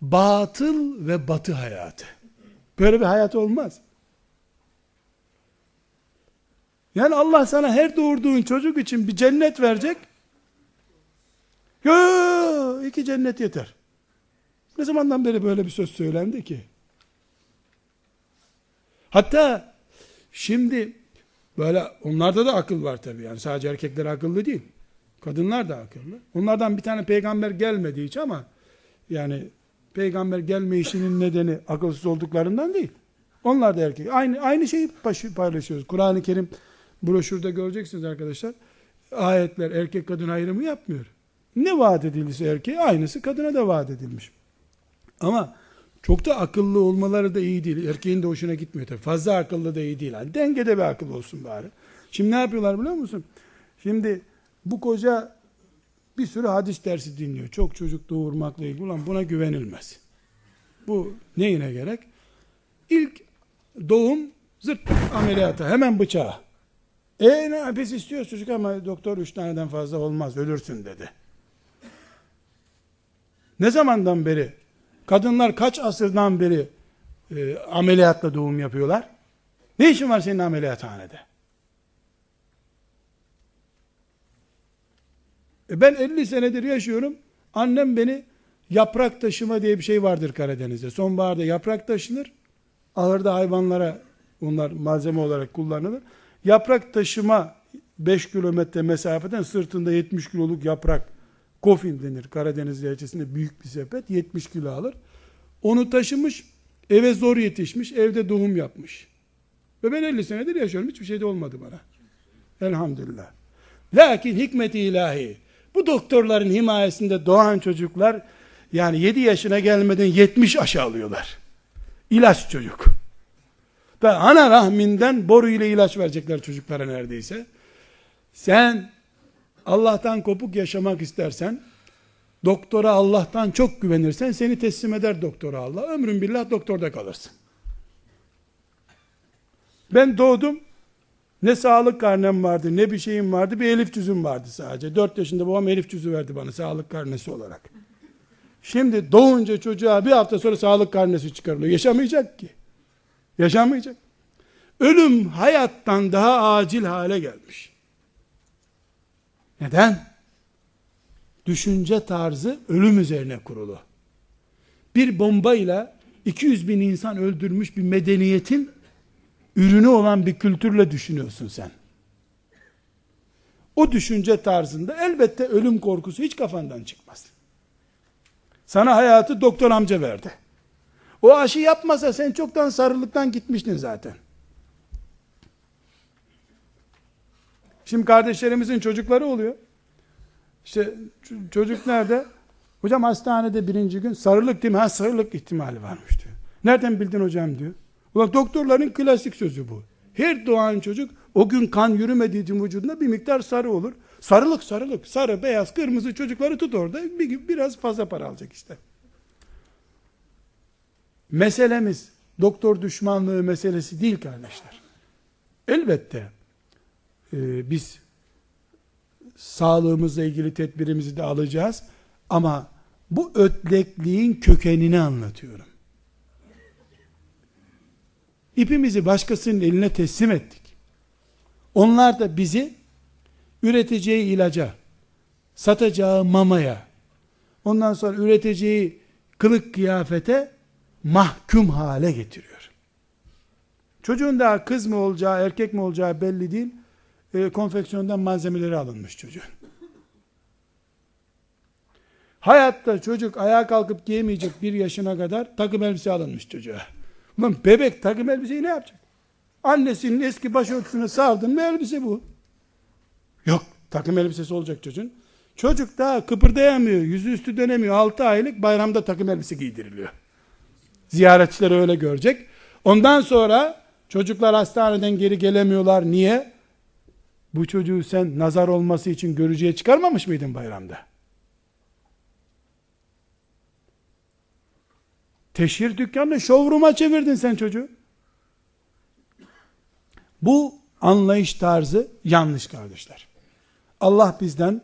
batıl ve batı hayatı. Böyle bir hayat olmaz. Yani Allah sana her doğurduğun çocuk için bir cennet verecek. Yo, iki cennet yeter. Ne zamandan beri böyle bir söz söylendi ki? Hatta Şimdi böyle onlarda da akıl var tabii yani sadece erkekler akıllı değil. Kadınlar da akıllı. Onlardan bir tane peygamber gelmediği için ama yani peygamber gelme işinin nedeni akılsız olduklarından değil. Onlar da erkek. Aynı aynı şeyi paylaşıyoruz. Kur'an-ı Kerim broşürde göreceksiniz arkadaşlar. Ayetler erkek kadın ayrımı yapmıyor. Ne vaat edildiyse erkeğe aynısı kadına da vaat edilmiş. Ama çok da akıllı olmaları da iyi değil. Erkeğin de hoşuna gitmiyor tabii. Fazla akıllı da iyi değil. Yani dengede bir akıl olsun bari. Şimdi ne yapıyorlar biliyor musun? Şimdi bu koca bir sürü hadis dersi dinliyor. Çok çocuk doğurmakla ilgili. Ulan buna güvenilmez. Bu neyine gerek? İlk doğum zırt ameliyata. Hemen bıçağa. E ne biz istiyoruz çocuk ama doktor üç taneden fazla olmaz ölürsün dedi. Ne zamandan beri Kadınlar kaç asırdan beri e, ameliyatla doğum yapıyorlar? Ne işin var senin ameliyathanede? E ben 50 senedir yaşıyorum. Annem beni yaprak taşıma diye bir şey vardır Karadeniz'de. Sonbaharda yaprak taşınır. Ahırda hayvanlara onlar malzeme olarak kullanılır. Yaprak taşıma 5 kilometre mesafeden sırtında 70 kiloluk yaprak kofin denir Karadeniz ilçesinde büyük bir sepet 70 kilo alır. Onu taşımış eve zor yetişmiş evde doğum yapmış. Ve ben 50 senedir yaşıyorum hiçbir şey de olmadı bana. Elhamdülillah. Lakin hikmeti ilahi bu doktorların himayesinde doğan çocuklar yani 7 yaşına gelmeden 70 aşı alıyorlar. İlaç çocuk. Ve ana rahminden boru ile ilaç verecekler çocuklara neredeyse. Sen Allah'tan kopuk yaşamak istersen, doktora Allah'tan çok güvenirsen seni teslim eder doktora Allah. Ömrün billah doktorda kalırsın. Ben doğdum, ne sağlık karnem vardı, ne bir şeyim vardı, bir elif cüzüm vardı sadece. Dört yaşında babam elif cüzü verdi bana sağlık karnesi olarak. Şimdi doğunca çocuğa bir hafta sonra sağlık karnesi çıkarılıyor. Yaşamayacak ki. Yaşamayacak. Ölüm hayattan daha acil hale gelmiş. Neden? Düşünce tarzı ölüm üzerine kurulu. Bir bombayla 200 bin insan öldürmüş bir medeniyetin ürünü olan bir kültürle düşünüyorsun sen. O düşünce tarzında elbette ölüm korkusu hiç kafandan çıkmaz. Sana hayatı doktor amca verdi. O aşı yapmasa sen çoktan sarılıktan gitmiştin zaten. Şimdi kardeşlerimizin çocukları oluyor. İşte çocuk nerede? Hocam hastanede birinci gün sarılık değil mi? Ha sarılık ihtimali varmış diyor. Nereden bildin hocam diyor. Ulan doktorların klasik sözü bu. Her doğan çocuk o gün kan yürümediği için vücudunda bir miktar sarı olur. Sarılık sarılık. Sarı, beyaz, kırmızı çocukları tut orada. Bir, biraz fazla para alacak işte. Meselemiz doktor düşmanlığı meselesi değil kardeşler. Elbette e, biz sağlığımızla ilgili tedbirimizi de alacağız. Ama bu ötlekliğin kökenini anlatıyorum. İpimizi başkasının eline teslim ettik. Onlar da bizi üreteceği ilaca, satacağı mamaya, ondan sonra üreteceği kılık kıyafete mahkum hale getiriyor. Çocuğun daha kız mı olacağı, erkek mi olacağı belli değil. E, konfeksiyondan malzemeleri alınmış çocuğun. Hayatta çocuk ayağa kalkıp giyemeyecek bir yaşına kadar takım elbise alınmış çocuğa. Ulan bebek takım elbiseyi ne yapacak? Annesinin eski başörtüsüne sardın mı elbise bu. Yok takım elbisesi olacak çocuğun. Çocuk daha kıpırdayamıyor, yüzü üstü dönemiyor. 6 aylık bayramda takım elbise giydiriliyor. Ziyaretçiler öyle görecek. Ondan sonra çocuklar hastaneden geri gelemiyorlar. Niye? Bu çocuğu sen nazar olması için görücüye çıkarmamış mıydın bayramda? Teşhir dükkanını showroom'a çevirdin sen çocuğu. Bu anlayış tarzı yanlış kardeşler. Allah bizden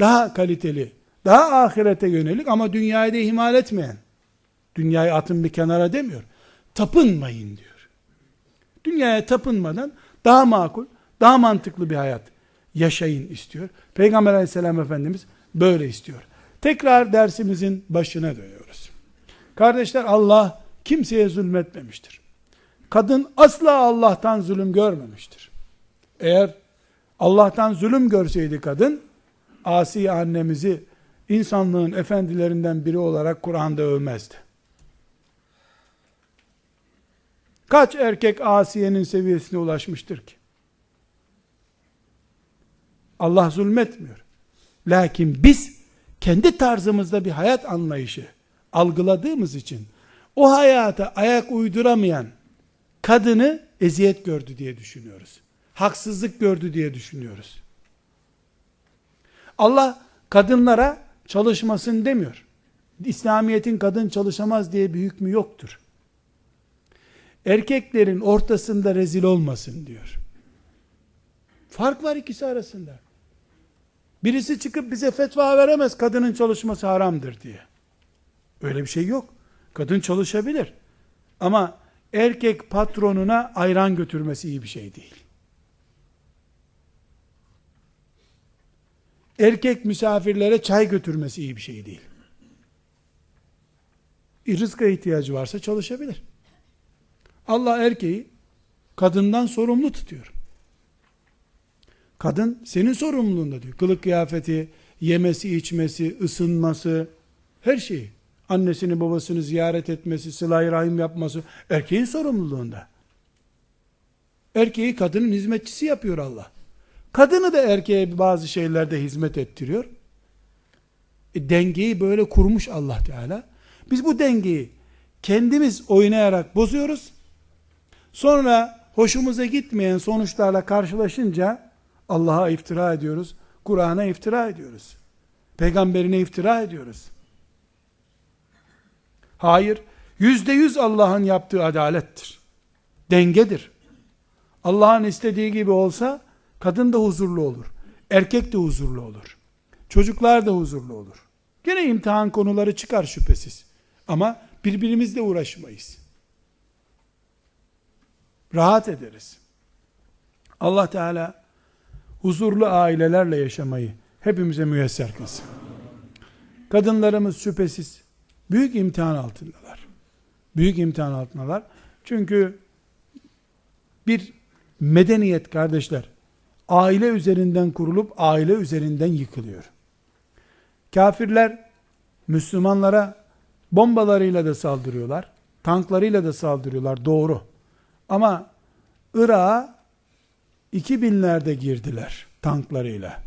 daha kaliteli, daha ahirete yönelik ama dünyayı da ihmal etmeyen, dünyayı atın bir kenara demiyor. Tapınmayın diyor. Dünyaya tapınmadan daha makul, daha mantıklı bir hayat yaşayın istiyor. Peygamber aleyhisselam efendimiz böyle istiyor. Tekrar dersimizin başına dönüyoruz. Kardeşler Allah kimseye zulmetmemiştir. Kadın asla Allah'tan zulüm görmemiştir. Eğer Allah'tan zulüm görseydi kadın, Asiye annemizi insanlığın efendilerinden biri olarak Kur'an'da övmezdi. Kaç erkek Asiye'nin seviyesine ulaşmıştır ki? Allah zulmetmiyor. Lakin biz kendi tarzımızda bir hayat anlayışı algıladığımız için o hayata ayak uyduramayan kadını eziyet gördü diye düşünüyoruz. Haksızlık gördü diye düşünüyoruz. Allah kadınlara çalışmasın demiyor. İslamiyet'in kadın çalışamaz diye bir hükmü yoktur. Erkeklerin ortasında rezil olmasın diyor. Fark var ikisi arasında. Birisi çıkıp bize fetva veremez kadının çalışması haramdır diye. Öyle bir şey yok. Kadın çalışabilir. Ama erkek patronuna ayran götürmesi iyi bir şey değil. Erkek misafirlere çay götürmesi iyi bir şey değil. Rızka ihtiyacı varsa çalışabilir. Allah erkeği kadından sorumlu tutuyor. Kadın senin sorumluluğunda diyor. Kılık kıyafeti, yemesi, içmesi, ısınması, her şeyi. Annesini babasını ziyaret etmesi, sıla rahim yapması erkeğin sorumluluğunda. Erkeği kadının hizmetçisi yapıyor Allah. Kadını da erkeğe bazı şeylerde hizmet ettiriyor. E, dengeyi böyle kurmuş Allah Teala. Biz bu dengeyi kendimiz oynayarak bozuyoruz. Sonra hoşumuza gitmeyen sonuçlarla karşılaşınca Allah'a iftira ediyoruz. Kur'an'a iftira ediyoruz. Peygamberine iftira ediyoruz. Hayır. Yüzde yüz Allah'ın yaptığı adalettir. Dengedir. Allah'ın istediği gibi olsa kadın da huzurlu olur. Erkek de huzurlu olur. Çocuklar da huzurlu olur. Gene imtihan konuları çıkar şüphesiz. Ama birbirimizle uğraşmayız. Rahat ederiz. Allah Teala huzurlu ailelerle yaşamayı hepimize müyesser kılsın. Kadınlarımız şüphesiz büyük imtihan altındalar. Büyük imtihan altındalar. Çünkü bir medeniyet kardeşler aile üzerinden kurulup aile üzerinden yıkılıyor. Kafirler Müslümanlara bombalarıyla da saldırıyorlar. Tanklarıyla da saldırıyorlar. Doğru. Ama Irak'a 2000'lerde girdiler tanklarıyla.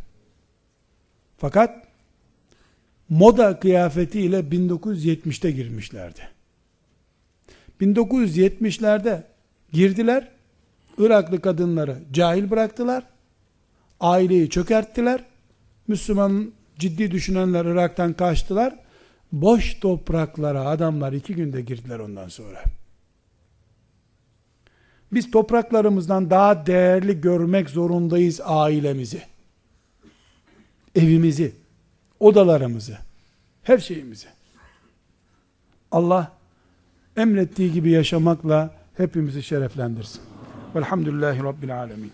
Fakat moda kıyafetiyle 1970'te girmişlerdi. 1970'lerde girdiler. Iraklı kadınları cahil bıraktılar. Aileyi çökerttiler. Müslüman ciddi düşünenler Irak'tan kaçtılar. Boş topraklara adamlar iki günde girdiler ondan sonra. Biz topraklarımızdan daha değerli görmek zorundayız ailemizi. Evimizi, odalarımızı, her şeyimizi. Allah emrettiği gibi yaşamakla hepimizi şereflendirsin. Velhamdülillahi Rabbil Alemin.